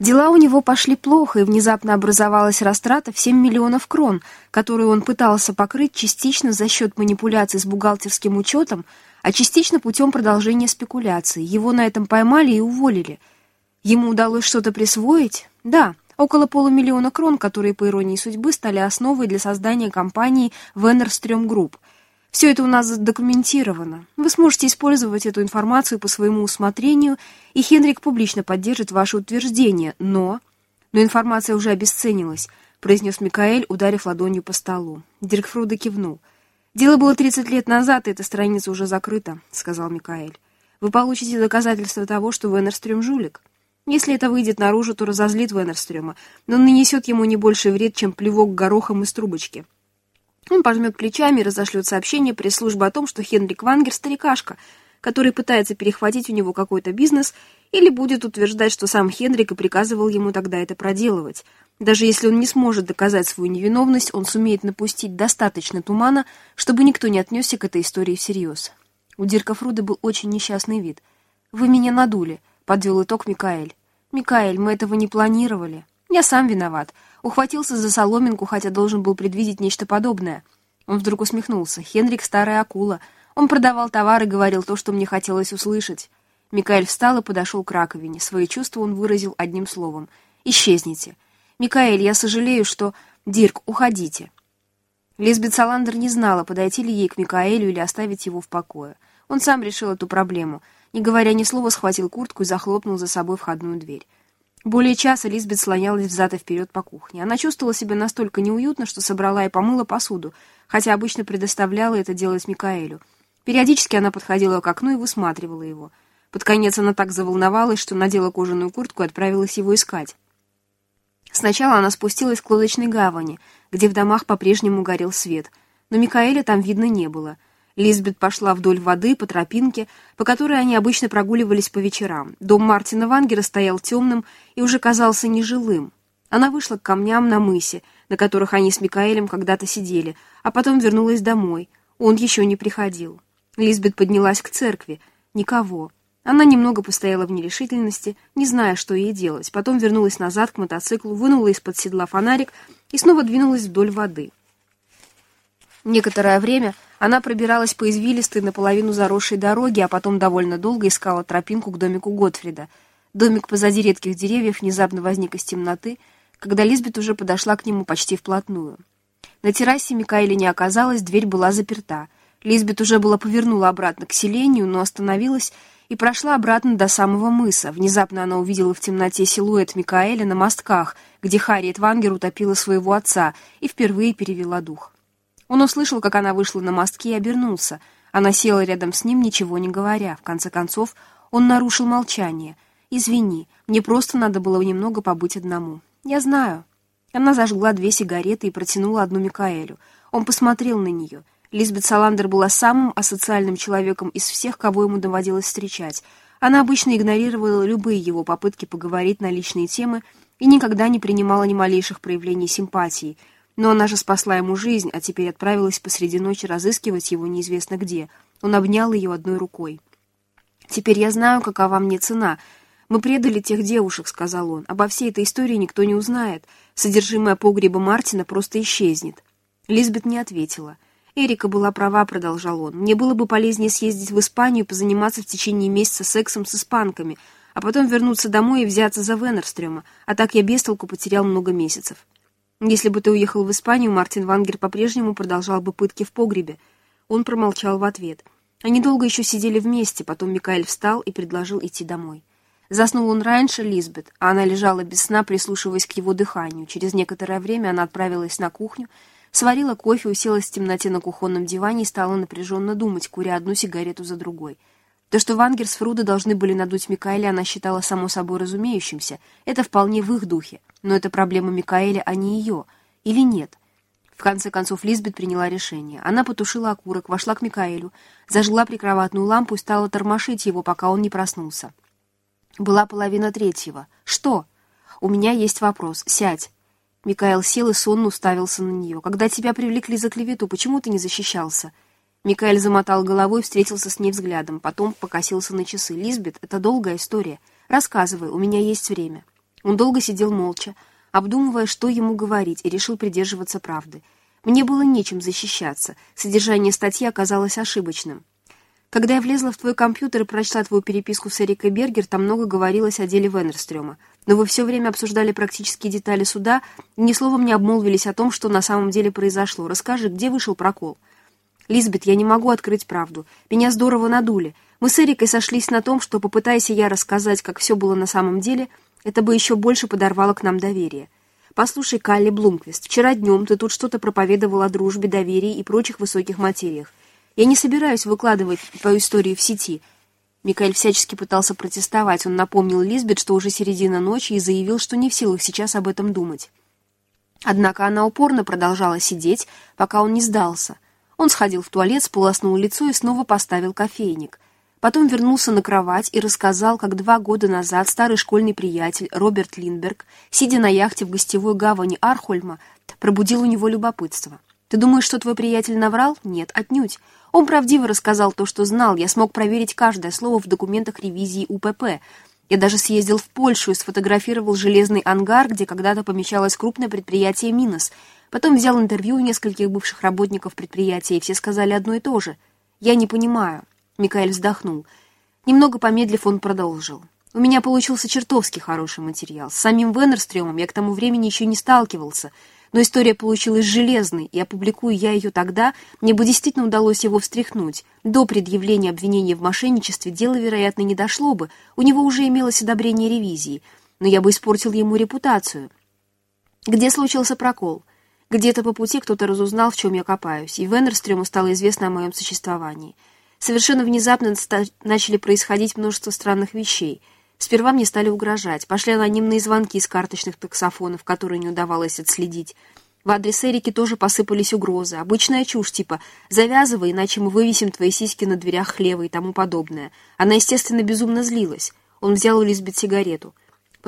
Дела у него пошли плохо, и внезапно образовалась растрата в 7 миллионов крон, которую он пытался покрыть частично за счет манипуляций с бухгалтерским учетом, а частично путем продолжения спекуляций. Его на этом поймали и уволили. Ему удалось что-то присвоить? Да, около полумиллиона крон, которые, по иронии судьбы, стали основой для создания компании Венерстрём Групп – все это у нас задокументировано. Вы сможете использовать эту информацию по своему усмотрению, и Хенрик публично поддержит ваше утверждение, но... Но информация уже обесценилась, произнес Микаэль, ударив ладонью по столу. Диркфруда кивнул. «Дело было 30 лет назад, и эта страница уже закрыта», — сказал Микаэль. «Вы получите доказательство того, что Венерстрём жулик. Если это выйдет наружу, то разозлит Венерстрёма, но нанесет ему не больше вред, чем плевок горохом из трубочки». Он пожмет плечами и разошлет сообщение пресс-службы о том, что Хенрик Вангер – старикашка, который пытается перехватить у него какой-то бизнес, или будет утверждать, что сам Хенрик и приказывал ему тогда это проделывать. Даже если он не сможет доказать свою невиновность, он сумеет напустить достаточно тумана, чтобы никто не отнесся к этой истории всерьез. У Дирка Фруда был очень несчастный вид. «Вы меня надули», — подвел итог Микаэль. «Микаэль, мы этого не планировали. Я сам виноват. Ухватился за соломинку, хотя должен был предвидеть нечто подобное. Он вдруг усмехнулся. Хенрик — старая акула. Он продавал товар и говорил то, что мне хотелось услышать. Микаэль встал и подошел к раковине. Свои чувства он выразил одним словом. «Исчезните». «Микаэль, я сожалею, что...» «Дирк, уходите». Лизбет Саландер не знала, подойти ли ей к Микаэлю или оставить его в покое. Он сам решил эту проблему. Не говоря ни слова, схватил куртку и захлопнул за собой входную дверь. Более часа Лизбет слонялась взад и вперед по кухне. Она чувствовала себя настолько неуютно, что собрала и помыла посуду, хотя обычно предоставляла это делать Микаэлю. Периодически она подходила к окну и высматривала его. Под конец она так заволновалась, что надела кожаную куртку и отправилась его искать. Сначала она спустилась к лодочной гавани, где в домах по-прежнему горел свет, но Микаэля там видно не было — Лизбет пошла вдоль воды по тропинке, по которой они обычно прогуливались по вечерам. Дом Мартина Вангера стоял темным и уже казался нежилым. Она вышла к камням на мысе, на которых они с Микаэлем когда-то сидели, а потом вернулась домой. Он еще не приходил. Лизбет поднялась к церкви. Никого. Она немного постояла в нерешительности, не зная, что ей делать. Потом вернулась назад к мотоциклу, вынула из-под седла фонарик и снова двинулась вдоль воды. Некоторое время она пробиралась по извилистой наполовину заросшей дороге, а потом довольно долго искала тропинку к домику Готфрида. Домик позади редких деревьев внезапно возник из темноты, когда Лизбет уже подошла к нему почти вплотную. На террасе Микаэля не оказалось, дверь была заперта. Лизбет уже была повернула обратно к селению, но остановилась и прошла обратно до самого мыса. Внезапно она увидела в темноте силуэт Микаэля на мостках, где Харриет Вангер утопила своего отца, и впервые перевела дух. Он услышал, как она вышла на мостки и обернулся. Она села рядом с ним, ничего не говоря. В конце концов, он нарушил молчание. «Извини, мне просто надо было немного побыть одному». «Я знаю». Она зажгла две сигареты и протянула одну Микаэлю. Он посмотрел на нее. Лизбет Саландер была самым асоциальным человеком из всех, кого ему доводилось встречать. Она обычно игнорировала любые его попытки поговорить на личные темы и никогда не принимала ни малейших проявлений симпатии — но она же спасла ему жизнь, а теперь отправилась посреди ночи разыскивать его неизвестно где. Он обнял ее одной рукой. «Теперь я знаю, какова мне цена. Мы предали тех девушек», — сказал он. «Обо всей этой истории никто не узнает. Содержимое погреба Мартина просто исчезнет». Лизбет не ответила. «Эрика была права», — продолжал он. «Мне было бы полезнее съездить в Испанию и позаниматься в течение месяца сексом с испанками, а потом вернуться домой и взяться за Венерстрема, а так я без толку потерял много месяцев». Если бы ты уехал в Испанию, Мартин Вангер по-прежнему продолжал бы пытки в погребе. Он промолчал в ответ. Они долго еще сидели вместе, потом Микаэль встал и предложил идти домой. Заснул он раньше Лизбет, а она лежала без сна, прислушиваясь к его дыханию. Через некоторое время она отправилась на кухню, сварила кофе, уселась в темноте на кухонном диване и стала напряженно думать, куря одну сигарету за другой. То, что Вангер Фруда должны были надуть Микаэля, она считала само собой разумеющимся. Это вполне в их духе. Но это проблема Микаэля, а не ее. Или нет? В конце концов, Лизбет приняла решение. Она потушила окурок, вошла к Микаэлю, зажгла прикроватную лампу и стала тормошить его, пока он не проснулся. Была половина третьего. «Что?» «У меня есть вопрос. Сядь». Микаэл сел и сонно уставился на нее. «Когда тебя привлекли за клевету, почему ты не защищался?» Микаэль замотал головой, встретился с ней взглядом, потом покосился на часы. «Лизбет, это долгая история. Рассказывай, у меня есть время». Он долго сидел молча, обдумывая, что ему говорить, и решил придерживаться правды. Мне было нечем защищаться, содержание статьи оказалось ошибочным. Когда я влезла в твой компьютер и прочла твою переписку с Эрикой Бергер, там много говорилось о деле Веннерстрёма. Но вы все время обсуждали практические детали суда ни словом не обмолвились о том, что на самом деле произошло. Расскажи, где вышел прокол? Лизбет, я не могу открыть правду. Меня здорово надули. Мы с Эрикой сошлись на том, что, попытайся я рассказать, как все было на самом деле, это бы еще больше подорвало к нам доверие. Послушай, Калли Блумквист, вчера днем ты тут что-то проповедовал о дружбе, доверии и прочих высоких материях. Я не собираюсь выкладывать твою историю в сети. Микаэль всячески пытался протестовать. Он напомнил Лизбет, что уже середина ночи, и заявил, что не в силах сейчас об этом думать. Однако она упорно продолжала сидеть, пока он не сдался. Он сходил в туалет, сполоснул лицо и снова поставил кофейник. Потом вернулся на кровать и рассказал, как два года назад старый школьный приятель Роберт Линдберг, сидя на яхте в гостевой гавани Архольма, пробудил у него любопытство. «Ты думаешь, что твой приятель наврал? Нет, отнюдь. Он правдиво рассказал то, что знал. Я смог проверить каждое слово в документах ревизии УПП. Я даже съездил в Польшу и сфотографировал железный ангар, где когда-то помещалось крупное предприятие «Минос». Потом взял интервью у нескольких бывших работников предприятия, и все сказали одно и то же. «Я не понимаю». Микаэль вздохнул. Немного помедлив, он продолжил. «У меня получился чертовски хороший материал. С самим Веннерстрёмом я к тому времени еще не сталкивался». Но история получилась железной, и опубликую я ее тогда, мне бы действительно удалось его встряхнуть. До предъявления обвинения в мошенничестве дело, вероятно, не дошло бы, у него уже имелось одобрение ревизии, но я бы испортил ему репутацию. Где случился прокол? Где-то по пути кто-то разузнал, в чем я копаюсь, и Веннерстрему стало известно о моем существовании. Совершенно внезапно начали происходить множество странных вещей — Сперва мне стали угрожать. Пошли анонимные звонки из карточных таксофонов, которые не удавалось отследить. В адрес Эрики тоже посыпались угрозы. Обычная чушь, типа «завязывай, иначе мы вывесим твои сиськи на дверях хлева» и тому подобное. Она, естественно, безумно злилась. Он взял у Лизбет сигарету.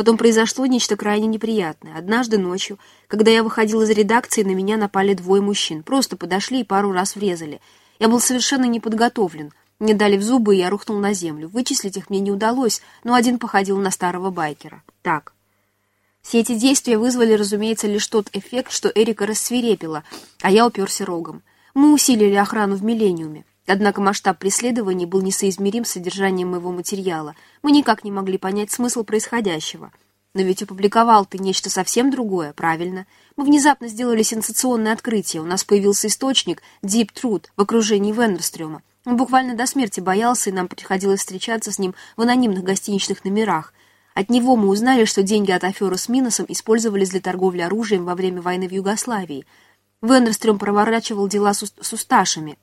Потом произошло нечто крайне неприятное. Однажды ночью, когда я выходил из редакции, на меня напали двое мужчин. Просто подошли и пару раз врезали. Я был совершенно не подготовлен. Мне дали в зубы, и я рухнул на землю. Вычислить их мне не удалось, но один походил на старого байкера. Так. Все эти действия вызвали, разумеется, лишь тот эффект, что Эрика рассверепела, а я уперся рогом. Мы усилили охрану в «Миллениуме». Однако масштаб преследований был несоизмерим с содержанием моего материала. Мы никак не могли понять смысл происходящего. Но ведь опубликовал ты нечто совсем другое, правильно? Мы внезапно сделали сенсационное открытие. У нас появился источник Deep Truth в окружении Веннерстрёма. Он буквально до смерти боялся, и нам приходилось встречаться с ним в анонимных гостиничных номерах. От него мы узнали, что деньги от аферы с Миносом использовались для торговли оружием во время войны в Югославии. Веннерстрём проворачивал дела с, с усташами.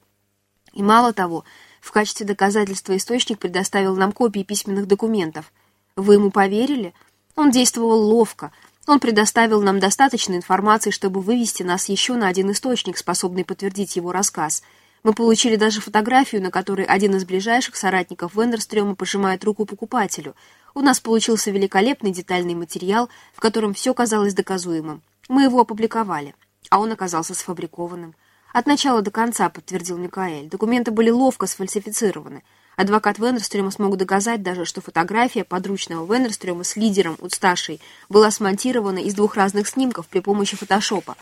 И мало того, в качестве доказательства источник предоставил нам копии письменных документов. Вы ему поверили? Он действовал ловко. Он предоставил нам достаточно информации, чтобы вывести нас еще на один источник, способный подтвердить его рассказ — мы получили даже фотографию, на которой один из ближайших соратников Вендерстрёма пожимает руку покупателю. У нас получился великолепный детальный материал, в котором все казалось доказуемым. Мы его опубликовали, а он оказался сфабрикованным. От начала до конца, подтвердил Микаэль. Документы были ловко сфальсифицированы. Адвокат Венерстрема смог доказать даже, что фотография подручного Венерстрема с лидером Уцташей была смонтирована из двух разных снимков при помощи фотошопа.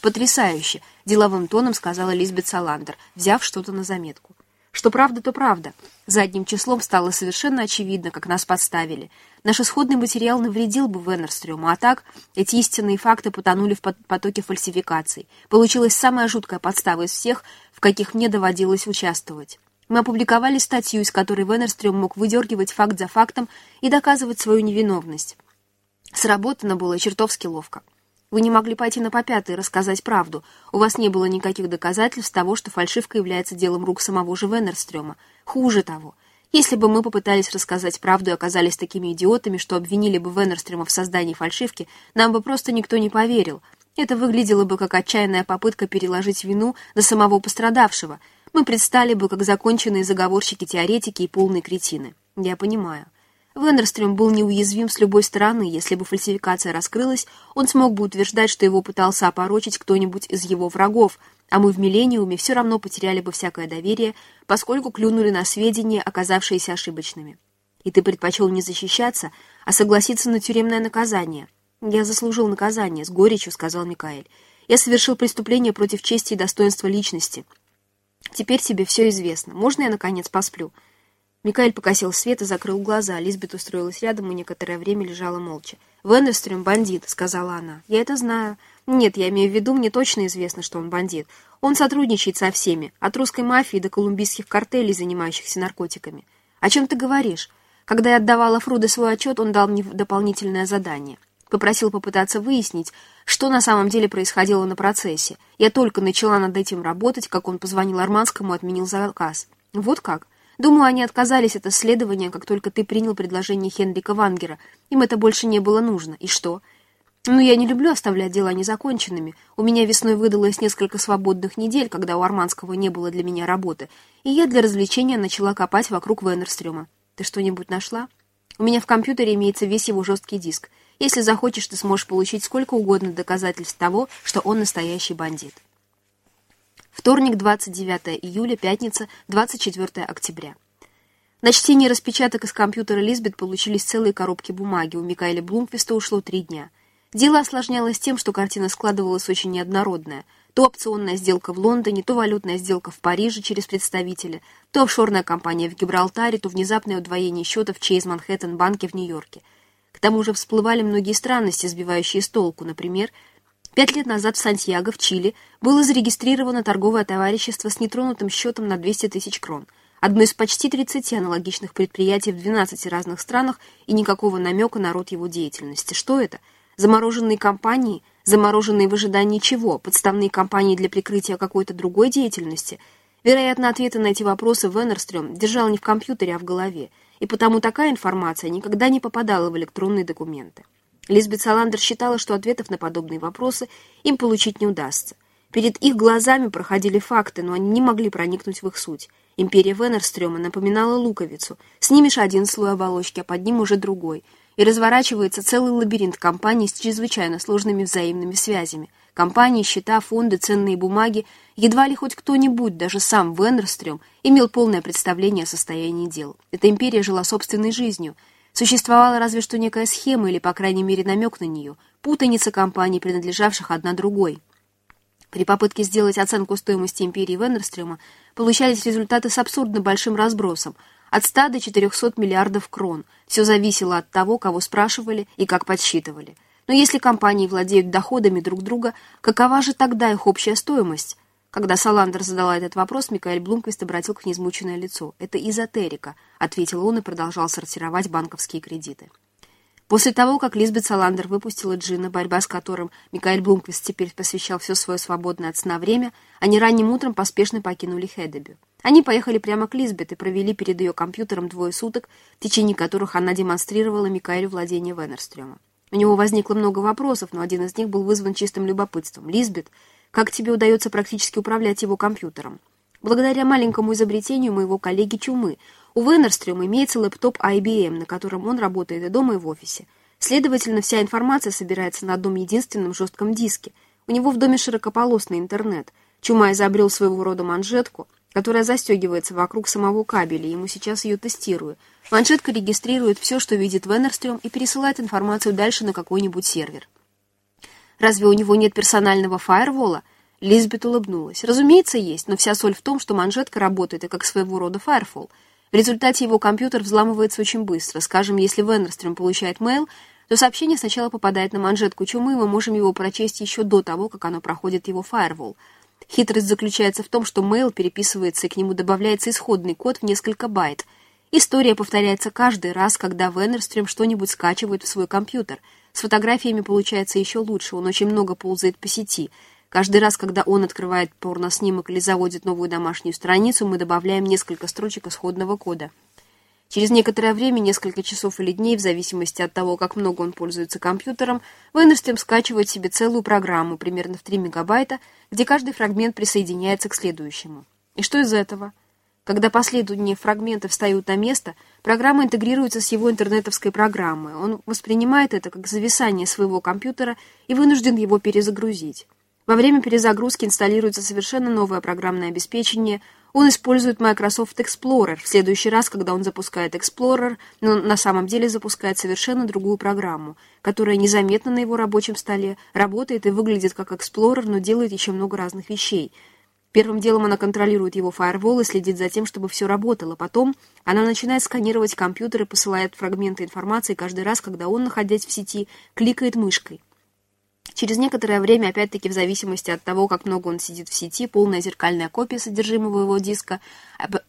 «Потрясающе!» — деловым тоном сказала Лизбет Саландер, взяв что-то на заметку. Что правда, то правда. Задним числом стало совершенно очевидно, как нас подставили. Наш исходный материал навредил бы Веннерстрёму, а так эти истинные факты потонули в потоке фальсификаций. Получилась самая жуткая подстава из всех, в каких мне доводилось участвовать. Мы опубликовали статью, из которой Веннерстрём мог выдергивать факт за фактом и доказывать свою невиновность. Сработано было чертовски ловко. Вы не могли пойти на попятый и рассказать правду. У вас не было никаких доказательств того, что фальшивка является делом рук самого же Веннерстрёма. Хуже того. Если бы мы попытались рассказать правду и оказались такими идиотами, что обвинили бы Веннерстрёма в создании фальшивки, нам бы просто никто не поверил. Это выглядело бы как отчаянная попытка переложить вину на самого пострадавшего. Мы предстали бы как законченные заговорщики-теоретики и полные кретины. Я понимаю. Вендерстрем был неуязвим с любой стороны. Если бы фальсификация раскрылась, он смог бы утверждать, что его пытался опорочить кто-нибудь из его врагов, а мы в «Миллениуме» все равно потеряли бы всякое доверие, поскольку клюнули на сведения, оказавшиеся ошибочными. И ты предпочел не защищаться, а согласиться на тюремное наказание. Я заслужил наказание, с горечью сказал Микаэль. Я совершил преступление против чести и достоинства личности. Теперь тебе все известно. Можно я, наконец, посплю?» Микаэль покосил свет и закрыл глаза. Лизбет устроилась рядом и некоторое время лежала молча. «Вендерстрюм — бандит», — сказала она. «Я это знаю. Нет, я имею в виду, мне точно известно, что он бандит. Он сотрудничает со всеми, от русской мафии до колумбийских картелей, занимающихся наркотиками. О чем ты говоришь? Когда я отдавала Фруде свой отчет, он дал мне дополнительное задание. Попросил попытаться выяснить, что на самом деле происходило на процессе. Я только начала над этим работать, как он позвонил Арманскому и отменил заказ. Вот как? Думаю, они отказались от исследования, как только ты принял предложение Хенрика Вангера. Им это больше не было нужно. И что? Ну, я не люблю оставлять дела незаконченными. У меня весной выдалось несколько свободных недель, когда у Арманского не было для меня работы, и я для развлечения начала копать вокруг Венерстрёма. Ты что-нибудь нашла? У меня в компьютере имеется весь его жесткий диск. Если захочешь, ты сможешь получить сколько угодно доказательств того, что он настоящий бандит. Вторник, 29 июля, пятница, 24 октября. На чтение распечаток из компьютера Лизбет получились целые коробки бумаги. У Микаэля Блумквиста ушло три дня. Дело осложнялось тем, что картина складывалась очень неоднородная. То опционная сделка в Лондоне, то валютная сделка в Париже через представителя, то офшорная компания в Гибралтаре, то внезапное удвоение счетов в Чейз Манхэттен банке в Нью-Йорке. К тому же всплывали многие странности, сбивающие с толку. Например, пять лет назад в Сантьяго, в Чили, было зарегистрировано торговое товарищество с нетронутым счетом на 200 тысяч крон. Одно из почти 30 аналогичных предприятий в 12 разных странах и никакого намека на род его деятельности. Что это? Замороженные компании – Замороженные в ожидании чего? Подставные компании для прикрытия какой-то другой деятельности? Вероятно, ответы на эти вопросы Венерстрём держал не в компьютере, а в голове, и потому такая информация никогда не попадала в электронные документы. Лизбет Саландер считала, что ответов на подобные вопросы им получить не удастся. Перед их глазами проходили факты, но они не могли проникнуть в их суть. Империя Венерстрёма напоминала луковицу. Снимешь один слой оболочки, а под ним уже другой — и разворачивается целый лабиринт компаний с чрезвычайно сложными взаимными связями. Компании, счета, фонды, ценные бумаги. Едва ли хоть кто-нибудь, даже сам Венерстрём, имел полное представление о состоянии дел. Эта империя жила собственной жизнью. Существовала разве что некая схема или, по крайней мере, намек на нее. Путаница компаний, принадлежавших одна другой. При попытке сделать оценку стоимости империи Венерстрёма получались результаты с абсурдно большим разбросом – от 100 до 400 миллиардов крон. Все зависело от того, кого спрашивали и как подсчитывали. Но если компании владеют доходами друг друга, какова же тогда их общая стоимость? Когда Саландер задала этот вопрос, Микаэль Блумквист обратил к неизмученное лицо. «Это эзотерика», — ответил он и продолжал сортировать банковские кредиты. После того, как Лизбет Саландер выпустила Джина, борьба с которым Микаэль Блумквист теперь посвящал все свое свободное от сна время, они ранним утром поспешно покинули Хедебю. Они поехали прямо к Лизбет и провели перед ее компьютером двое суток, в течение которых она демонстрировала Микаэлю владение Венерстрёма. У него возникло много вопросов, но один из них был вызван чистым любопытством. «Лизбет, как тебе удается практически управлять его компьютером?» Благодаря маленькому изобретению моего коллеги Чумы, у Венерстрёма имеется лэптоп IBM, на котором он работает и дома, и в офисе. Следовательно, вся информация собирается на одном единственном жестком диске. У него в доме широкополосный интернет. Чума изобрел своего рода манжетку — которая застегивается вокруг самого кабеля, ему сейчас ее тестирую. Манжетка регистрирует все, что видит Венерстрём, и пересылает информацию дальше на какой-нибудь сервер. Разве у него нет персонального фаервола? Лизбет улыбнулась. Разумеется, есть, но вся соль в том, что манжетка работает и как своего рода фаерфол. В результате его компьютер взламывается очень быстро. Скажем, если Венерстрём получает мейл, то сообщение сначала попадает на манжетку чумы, и мы можем его прочесть еще до того, как оно проходит его фаервол. Хитрость заключается в том, что мейл переписывается и к нему добавляется исходный код в несколько байт. История повторяется каждый раз, когда Венерстрем что-нибудь скачивает в свой компьютер. С фотографиями получается еще лучше, он очень много ползает по сети. Каждый раз, когда он открывает порноснимок или заводит новую домашнюю страницу, мы добавляем несколько строчек исходного кода. Через некоторое время, несколько часов или дней, в зависимости от того, как много он пользуется компьютером, Венерстрем скачивает себе целую программу, примерно в 3 мегабайта, где каждый фрагмент присоединяется к следующему. И что из этого? Когда последние фрагменты встают на место, программа интегрируется с его интернетовской программой. Он воспринимает это как зависание своего компьютера и вынужден его перезагрузить. Во время перезагрузки инсталируется совершенно новое программное обеспечение, Он использует Microsoft Explorer в следующий раз, когда он запускает Explorer, но на самом деле запускает совершенно другую программу, которая незаметно на его рабочем столе работает и выглядит как Explorer, но делает еще много разных вещей. Первым делом она контролирует его фаервол и следит за тем, чтобы все работало. Потом она начинает сканировать компьютер и посылает фрагменты информации каждый раз, когда он, находясь в сети, кликает мышкой. Через некоторое время, опять-таки в зависимости от того, как много он сидит в сети, полная зеркальная копия содержимого его диска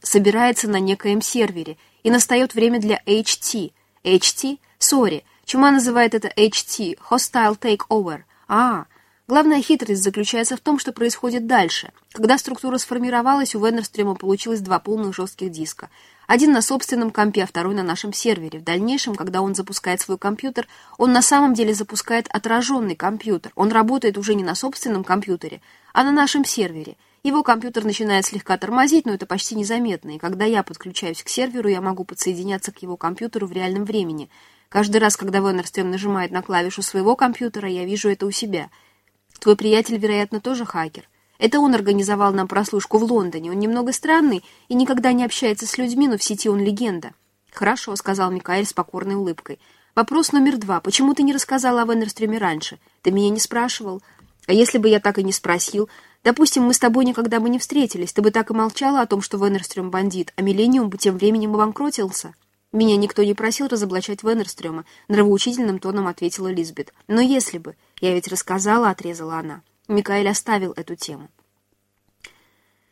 собирается на некоем сервере, и настает время для HT. HT? Sorry. Чума называет это HT, Hostile Takeover. А, главная хитрость заключается в том, что происходит дальше. Когда структура сформировалась, у Венерстрема получилось два полных жестких диска — один на собственном компе, а второй на нашем сервере. В дальнейшем, когда он запускает свой компьютер, он на самом деле запускает отраженный компьютер. Он работает уже не на собственном компьютере, а на нашем сервере. Его компьютер начинает слегка тормозить, но это почти незаметно, и когда я подключаюсь к серверу, я могу подсоединяться к его компьютеру в реальном времени. Каждый раз, когда Венерстрем нажимает на клавишу своего компьютера, я вижу это у себя. Твой приятель, вероятно, тоже хакер. Это он организовал нам прослушку в Лондоне. Он немного странный и никогда не общается с людьми, но в сети он легенда. «Хорошо», — сказал Микаэль с покорной улыбкой. «Вопрос номер два. Почему ты не рассказал о Венерстреме раньше? Ты меня не спрашивал. А если бы я так и не спросил? Допустим, мы с тобой никогда бы не встретились. Ты бы так и молчала о том, что Венерстрем бандит, а Миллениум бы тем временем обанкротился». «Меня никто не просил разоблачать Венерстрема», — нравоучительным тоном ответила Лизбет. «Но если бы. Я ведь рассказала», — отрезала она. Микаэль оставил эту тему.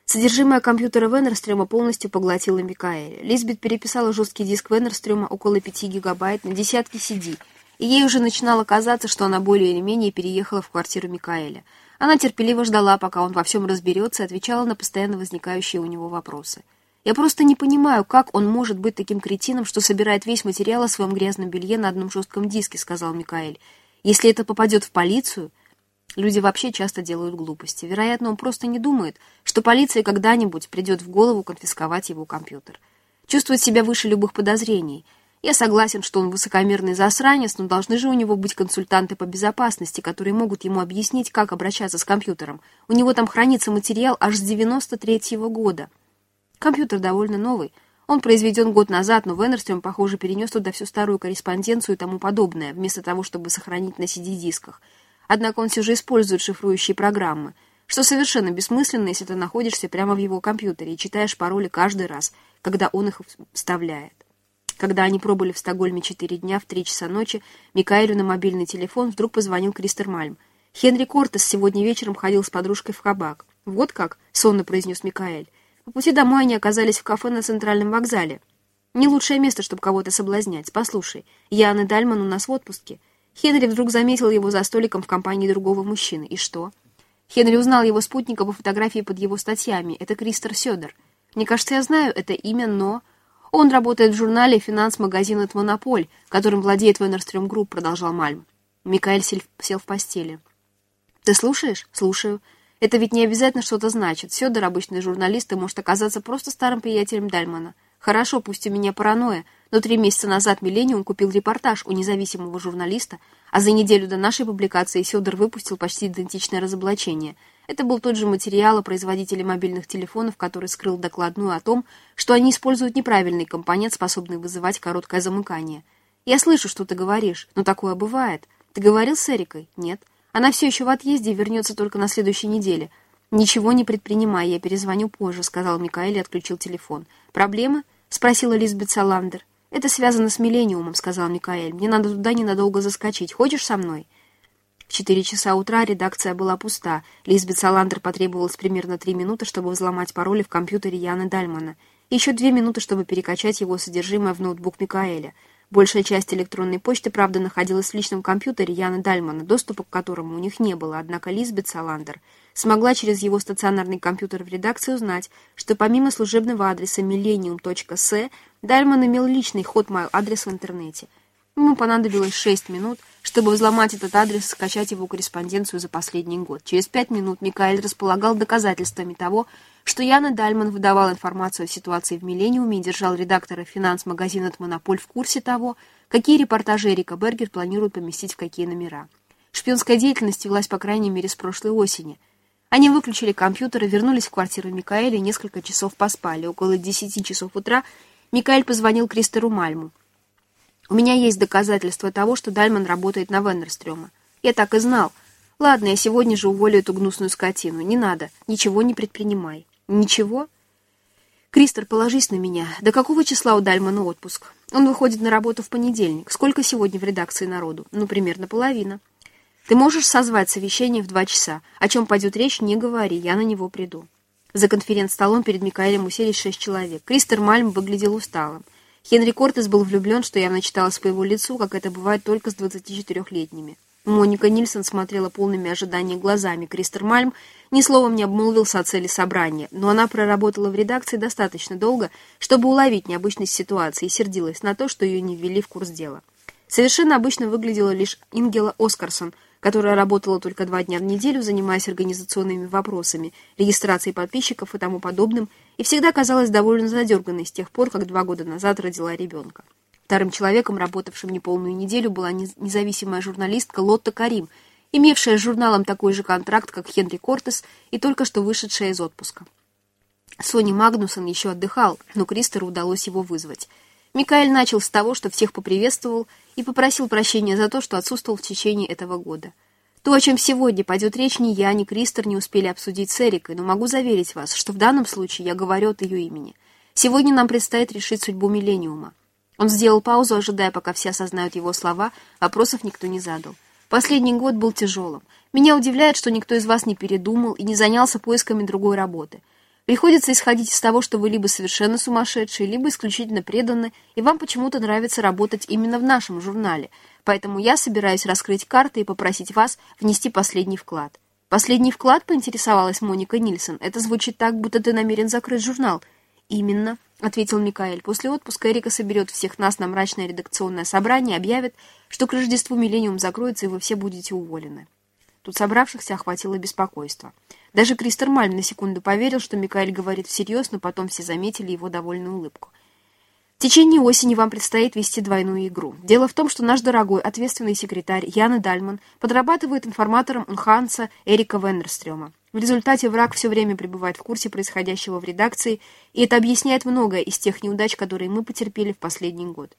Содержимое компьютера Венерстрема полностью поглотило Микаэля. Лизбет переписала жесткий диск Венерстрема около 5 гигабайт на десятки CD, и ей уже начинало казаться, что она более или менее переехала в квартиру Микаэля. Она терпеливо ждала, пока он во всем разберется, и отвечала на постоянно возникающие у него вопросы. «Я просто не понимаю, как он может быть таким кретином, что собирает весь материал о своем грязном белье на одном жестком диске», — сказал Микаэль. «Если это попадет в полицию...» Люди вообще часто делают глупости. Вероятно, он просто не думает, что полиция когда-нибудь придет в голову конфисковать его компьютер. Чувствует себя выше любых подозрений. Я согласен, что он высокомерный засранец, но должны же у него быть консультанты по безопасности, которые могут ему объяснить, как обращаться с компьютером. У него там хранится материал аж с 93-го года. Компьютер довольно новый. Он произведен год назад, но Венерстрем, похоже, перенес туда всю старую корреспонденцию и тому подобное, вместо того, чтобы сохранить на CD-дисках. Однако он все же использует шифрующие программы, что совершенно бессмысленно, если ты находишься прямо в его компьютере и читаешь пароли каждый раз, когда он их вставляет. Когда они пробыли в Стокгольме четыре дня в три часа ночи, Микаэлю на мобильный телефон вдруг позвонил Кристер Мальм. «Хенри Кортес сегодня вечером ходил с подружкой в кабак». «Вот как?» — сонно произнес Микаэль. По пути домой они оказались в кафе на центральном вокзале. «Не лучшее место, чтобы кого-то соблазнять. Послушай, Ян и Дальман у нас в отпуске. Хенри вдруг заметил его за столиком в компании другого мужчины. И что? Хенри узнал его спутника по фотографии под его статьями. Это Кристер Сёдер. Мне кажется, я знаю это имя, но... Он работает в журнале «Финансмагазинет Монополь», которым владеет Венерстрем Групп, продолжал Мальм. Микаэль сел в постели. «Ты слушаешь?» «Слушаю. Это ведь не обязательно что-то значит. Сёдер, обычный журналист, и может оказаться просто старым приятелем Дальмана. Хорошо, пусть у меня паранойя, но три месяца назад «Миллениум» купил репортаж у независимого журналиста, а за неделю до нашей публикации Сёдор выпустил почти идентичное разоблачение. Это был тот же материал о производителе мобильных телефонов, который скрыл докладную о том, что они используют неправильный компонент, способный вызывать короткое замыкание. «Я слышу, что ты говоришь, но такое бывает. Ты говорил с Эрикой?» «Нет. Она все еще в отъезде и вернется только на следующей неделе». «Ничего не предпринимай, я перезвоню позже», — сказал Микаэль и отключил телефон. «Проблемы?» — спросила Лизбет Саландер. «Это связано с Миллениумом», — сказал Микаэль. «Мне надо туда ненадолго заскочить. Хочешь со мной?» В четыре часа утра редакция была пуста. Лизбет Саландер потребовалось примерно три минуты, чтобы взломать пароли в компьютере Яны Дальмана. Еще две минуты, чтобы перекачать его содержимое в ноутбук Микаэля. Большая часть электронной почты, правда, находилась в личном компьютере Яны Дальмана, доступа к которому у них не было, однако Лизбет Саландер смогла через его стационарный компьютер в редакции узнать, что помимо служебного адреса millennium.s Дальман имел личный Hotmail адрес в интернете. Ему понадобилось 6 минут, чтобы взломать этот адрес и скачать его корреспонденцию за последний год. Через 5 минут Микаэль располагал доказательствами того, что Яна Дальман выдавал информацию о ситуации в «Миллениуме» и держал редактора финанс-магазина от «Монополь» в курсе того, какие репортажи Эрика Бергер планирует поместить в какие номера. Шпионская деятельность велась, по крайней мере, с прошлой осени. Они выключили компьютер и вернулись в квартиру Микаэля и несколько часов поспали. Около десяти часов утра Микаэль позвонил Кристеру Мальму. «У меня есть доказательства того, что Дальман работает на Веннерстрёма. Я так и знал. Ладно, я сегодня же уволю эту гнусную скотину. Не надо, ничего не предпринимай». «Ничего?» «Кристер, положись на меня. До какого числа у Дальмана отпуск? Он выходит на работу в понедельник. Сколько сегодня в редакции народу? Ну, примерно половина». Ты можешь созвать совещание в два часа. О чем пойдет речь, не говори, я на него приду. За конференц-столом перед Микаэлем уселись шесть человек. Кристер Мальм выглядел усталым. Хенри Кортес был влюблен, что явно читалось по его лицу, как это бывает только с 24-летними. Моника Нильсон смотрела полными ожидания глазами. Кристер Мальм ни словом не обмолвился о цели собрания, но она проработала в редакции достаточно долго, чтобы уловить необычность ситуации и сердилась на то, что ее не ввели в курс дела. Совершенно обычно выглядела лишь Ингела Оскарсон – которая работала только два дня в неделю, занимаясь организационными вопросами, регистрацией подписчиков и тому подобным, и всегда казалась довольно задерганной с тех пор, как два года назад родила ребенка. Вторым человеком, работавшим неполную неделю, была независимая журналистка Лотта Карим, имевшая с журналом такой же контракт, как Хенри Кортес, и только что вышедшая из отпуска. Сони Магнусон еще отдыхал, но Кристеру удалось его вызвать. Микаэль начал с того, что всех поприветствовал и попросил прощения за то, что отсутствовал в течение этого года. То, о чем сегодня пойдет речь, ни я, ни Кристер не успели обсудить с Эрикой, но могу заверить вас, что в данном случае я говорю от ее имени. Сегодня нам предстоит решить судьбу Миллениума. Он сделал паузу, ожидая, пока все осознают его слова, вопросов никто не задал. Последний год был тяжелым. Меня удивляет, что никто из вас не передумал и не занялся поисками другой работы. Приходится исходить из того, что вы либо совершенно сумасшедшие, либо исключительно преданы, и вам почему-то нравится работать именно в нашем журнале. Поэтому я собираюсь раскрыть карты и попросить вас внести последний вклад. Последний вклад, поинтересовалась Моника Нильсон. Это звучит так, будто ты намерен закрыть журнал. Именно, ответил Микаэль. После отпуска Эрика соберет всех нас на мрачное редакционное собрание объявит, что к Рождеству Миллениум закроется, и вы все будете уволены. Тут собравшихся охватило беспокойство. Даже Кристер Мальм на секунду поверил, что Микаэль говорит всерьез, но потом все заметили его довольную улыбку. В течение осени вам предстоит вести двойную игру. Дело в том, что наш дорогой ответственный секретарь Яна Дальман подрабатывает информатором Унханса Эрика Веннерстрёма. В результате враг все время пребывает в курсе происходящего в редакции, и это объясняет многое из тех неудач, которые мы потерпели в последний год.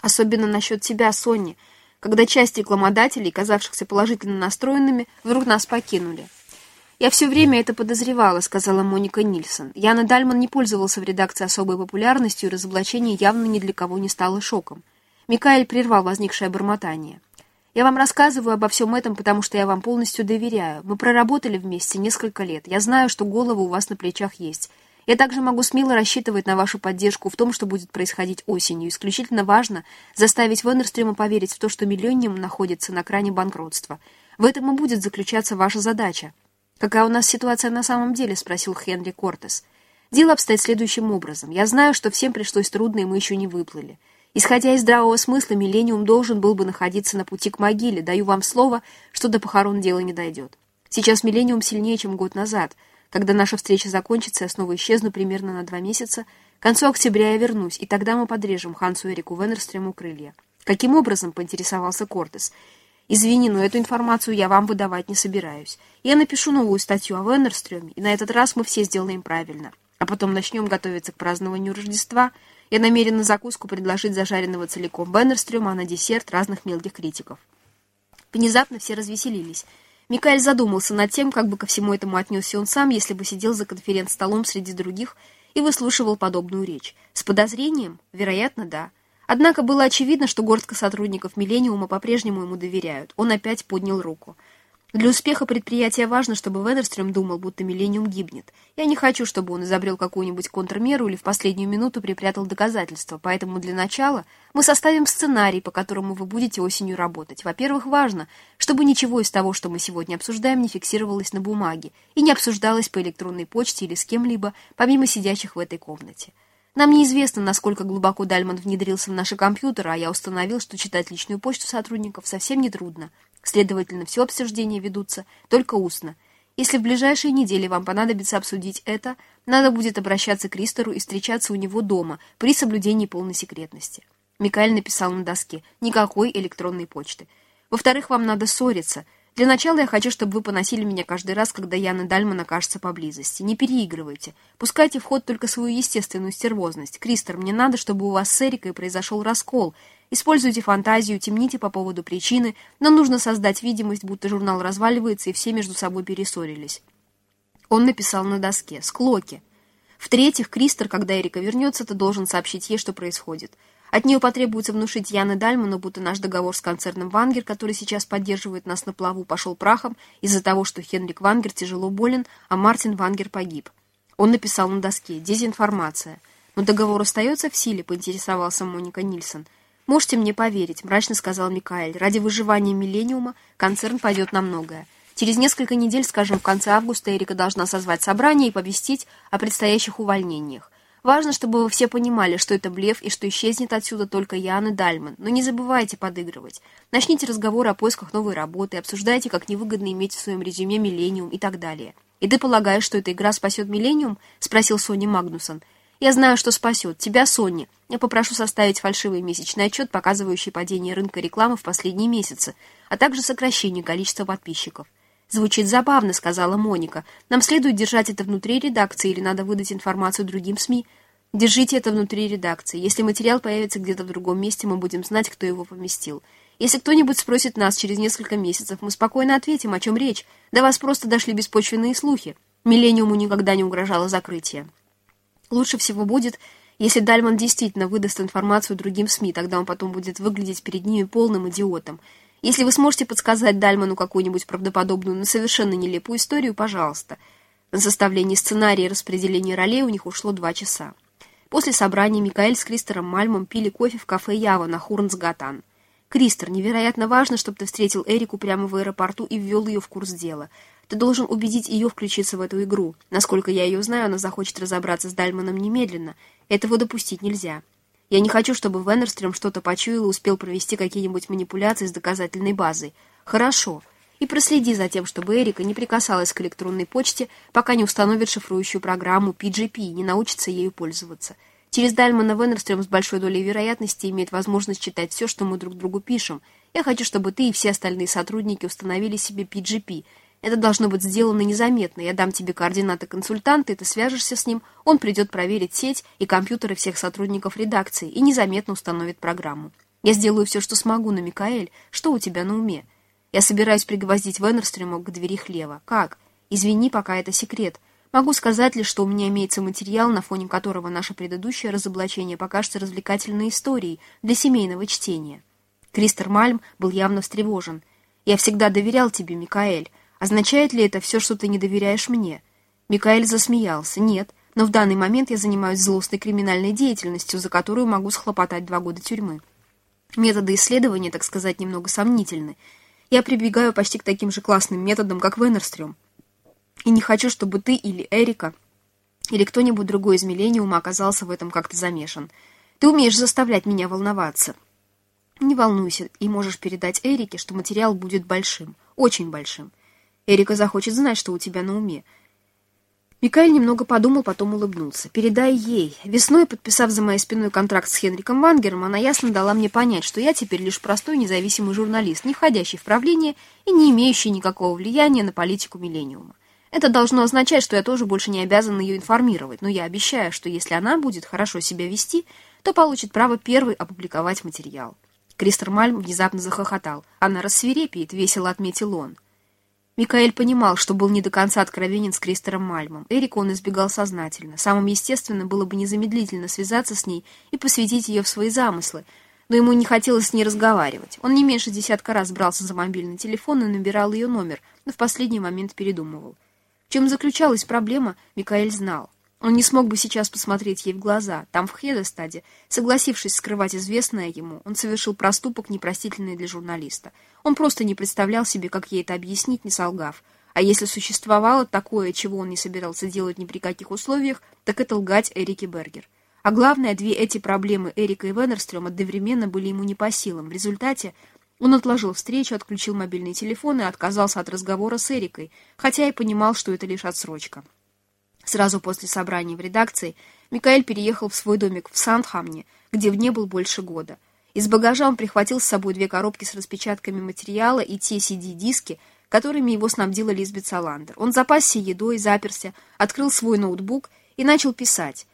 Особенно насчет тебя, Сонни, когда часть рекламодателей, казавшихся положительно настроенными, вдруг нас покинули. «Я все время это подозревала», — сказала Моника Нильсон. Яна Дальман не пользовался в редакции особой популярностью, и разоблачение явно ни для кого не стало шоком. Микаэль прервал возникшее бормотание. «Я вам рассказываю обо всем этом, потому что я вам полностью доверяю. Мы проработали вместе несколько лет. Я знаю, что голова у вас на плечах есть. Я также могу смело рассчитывать на вашу поддержку в том, что будет происходить осенью. Исключительно важно заставить Веннерстрема поверить в то, что Миллениум находится на кране банкротства. В этом и будет заключаться ваша задача. «Какая у нас ситуация на самом деле?» — спросил Хенри Кортес. «Дело обстоит следующим образом. Я знаю, что всем пришлось трудно, и мы еще не выплыли. Исходя из здравого смысла, Миллениум должен был бы находиться на пути к могиле. Даю вам слово, что до похорон дело не дойдет. Сейчас Миллениум сильнее, чем год назад — когда наша встреча закончится, я снова исчезну примерно на два месяца. К концу октября я вернусь, и тогда мы подрежем Хансу Эрику Веннерстрему крылья. Каким образом, поинтересовался Кортес. Извини, но эту информацию я вам выдавать не собираюсь. Я напишу новую статью о Веннерстреме, и на этот раз мы все сделаем правильно. А потом начнем готовиться к празднованию Рождества. Я намерен на закуску предложить зажаренного целиком Веннерстрема, а на десерт разных мелких критиков. Внезапно все развеселились. Микаэль задумался над тем, как бы ко всему этому отнесся он сам, если бы сидел за конференц-столом среди других и выслушивал подобную речь. С подозрением? Вероятно, да. Однако было очевидно, что горстка сотрудников «Миллениума» по-прежнему ему доверяют. Он опять поднял руку. Для успеха предприятия важно, чтобы Ведерстрем думал, будто Миллениум гибнет. Я не хочу, чтобы он изобрел какую-нибудь контрмеру или в последнюю минуту припрятал доказательства, поэтому для начала мы составим сценарий, по которому вы будете осенью работать. Во-первых, важно, чтобы ничего из того, что мы сегодня обсуждаем, не фиксировалось на бумаге и не обсуждалось по электронной почте или с кем-либо, помимо сидящих в этой комнате. Нам неизвестно, насколько глубоко Дальман внедрился в наши компьютеры, а я установил, что читать личную почту сотрудников совсем нетрудно. Следовательно, все обсуждения ведутся только устно. Если в ближайшие недели вам понадобится обсудить это, надо будет обращаться к Ристеру и встречаться у него дома при соблюдении полной секретности. Микаэль написал на доске «Никакой электронной почты». Во-вторых, вам надо ссориться. Для начала я хочу, чтобы вы поносили меня каждый раз, когда Яна Дальман окажется поблизости. Не переигрывайте. Пускайте в ход только свою естественную стервозность. Кристер, мне надо, чтобы у вас с Эрикой произошел раскол. Используйте фантазию, темните по поводу причины, но нужно создать видимость, будто журнал разваливается, и все между собой перессорились. Он написал на доске «Склоки». В-третьих, Кристер, когда Эрика вернется, ты должен сообщить ей, что происходит. От нее потребуется внушить Яны Дальману, будто наш договор с концерном «Вангер», который сейчас поддерживает нас на плаву, пошел прахом из-за того, что Хенрик Вангер тяжело болен, а Мартин Вангер погиб. Он написал на доске «Дезинформация». «Но договор остается в силе», — поинтересовался Моника Нильсон. «Можете мне поверить», — мрачно сказал Микаэль. «Ради выживания «Миллениума» концерн пойдет на многое. Через несколько недель, скажем, в конце августа, Эрика должна созвать собрание и повестить о предстоящих увольнениях. Важно, чтобы вы все понимали, что это блеф и что исчезнет отсюда только Ян и Дальман. Но не забывайте подыгрывать. Начните разговор о поисках новой работы, обсуждайте, как невыгодно иметь в своем резюме «Миллениум» и так далее. «И ты полагаешь, что эта игра спасет «Миллениум»?» — спросил Сони Магнусон. «Я знаю, что спасет. Тебя, Сони. Я попрошу составить фальшивый месячный отчет, показывающий падение рынка рекламы в последние месяцы, а также сокращение количества подписчиков». «Звучит забавно», — сказала Моника. «Нам следует держать это внутри редакции или надо выдать информацию другим СМИ?» «Держите это внутри редакции. Если материал появится где-то в другом месте, мы будем знать, кто его поместил. Если кто-нибудь спросит нас через несколько месяцев, мы спокойно ответим, о чем речь. До вас просто дошли беспочвенные слухи. Миллениуму никогда не угрожало закрытие. Лучше всего будет, если Дальман действительно выдаст информацию другим СМИ, тогда он потом будет выглядеть перед ними полным идиотом. Если вы сможете подсказать Дальману какую-нибудь правдоподобную, но совершенно нелепую историю, пожалуйста. На составление сценария и распределение ролей у них ушло два часа. После собрания Микаэль с Кристером Мальмом пили кофе в кафе Ява на Хурнсгатан. «Кристер, невероятно важно, чтобы ты встретил Эрику прямо в аэропорту и ввел ее в курс дела. Ты должен убедить ее включиться в эту игру. Насколько я ее знаю, она захочет разобраться с Дальманом немедленно. Этого допустить нельзя. Я не хочу, чтобы Веннерстрем что-то почуял и успел провести какие-нибудь манипуляции с доказательной базой. Хорошо. И проследи за тем, чтобы Эрика не прикасалась к электронной почте, пока не установит шифрующую программу PGP и не научится ею пользоваться. Через Дальмана Веннерстрем с большой долей вероятности имеет возможность читать все, что мы друг другу пишем. Я хочу, чтобы ты и все остальные сотрудники установили себе PGP — это должно быть сделано незаметно. Я дам тебе координаты консультанта, и ты свяжешься с ним, он придет проверить сеть и компьютеры всех сотрудников редакции и незаметно установит программу. Я сделаю все, что смогу, но, Микаэль, что у тебя на уме? Я собираюсь пригвоздить Веннерстрема к двери хлева. Как? Извини, пока это секрет. Могу сказать лишь, что у меня имеется материал, на фоне которого наше предыдущее разоблачение покажется развлекательной историей для семейного чтения. Кристер Мальм был явно встревожен. «Я всегда доверял тебе, Микаэль. Означает ли это все, что ты не доверяешь мне?» Микаэль засмеялся. «Нет, но в данный момент я занимаюсь злостной криминальной деятельностью, за которую могу схлопотать два года тюрьмы. Методы исследования, так сказать, немного сомнительны. Я прибегаю почти к таким же классным методам, как Венерстрём. И не хочу, чтобы ты или Эрика, или кто-нибудь другой из Миллениума оказался в этом как-то замешан. Ты умеешь заставлять меня волноваться. Не волнуйся, и можешь передать Эрике, что материал будет большим, очень большим. Эрика захочет знать, что у тебя на уме. Микаэль немного подумал, потом улыбнулся. «Передай ей. Весной, подписав за моей спиной контракт с Хенриком Вангером, она ясно дала мне понять, что я теперь лишь простой независимый журналист, не входящий в правление и не имеющий никакого влияния на политику Миллениума. Это должно означать, что я тоже больше не обязан ее информировать, но я обещаю, что если она будет хорошо себя вести, то получит право первой опубликовать материал». Кристер Мальм внезапно захохотал. «Она рассверепеет», — весело отметил он. Микаэль понимал, что был не до конца откровенен с Кристером Мальмом. Эрику он избегал сознательно. Самым естественным было бы незамедлительно связаться с ней и посвятить ее в свои замыслы, но ему не хотелось с ней разговаривать. Он не меньше десятка раз брался за мобильный телефон и набирал ее номер, но в последний момент передумывал. В чем заключалась проблема, Микаэль знал. Он не смог бы сейчас посмотреть ей в глаза. Там, в Хедестаде, согласившись скрывать известное ему, он совершил проступок, непростительный для журналиста. Он просто не представлял себе, как ей это объяснить, не солгав. А если существовало такое, чего он не собирался делать ни при каких условиях, так это лгать Эрике Бергер. А главное, две эти проблемы Эрика и Веннерстрём одновременно были ему не по силам. В результате он отложил встречу, отключил мобильный телефон и отказался от разговора с Эрикой, хотя и понимал, что это лишь отсрочка. Сразу после собрания в редакции Микаэль переехал в свой домик в Сандхамне, где в ней был больше года. Из багажа он прихватил с собой две коробки с распечатками материала и те CD-диски, которыми его снабдила Лизбет Саландер. Он запасся едой, заперся, открыл свой ноутбук и начал писать.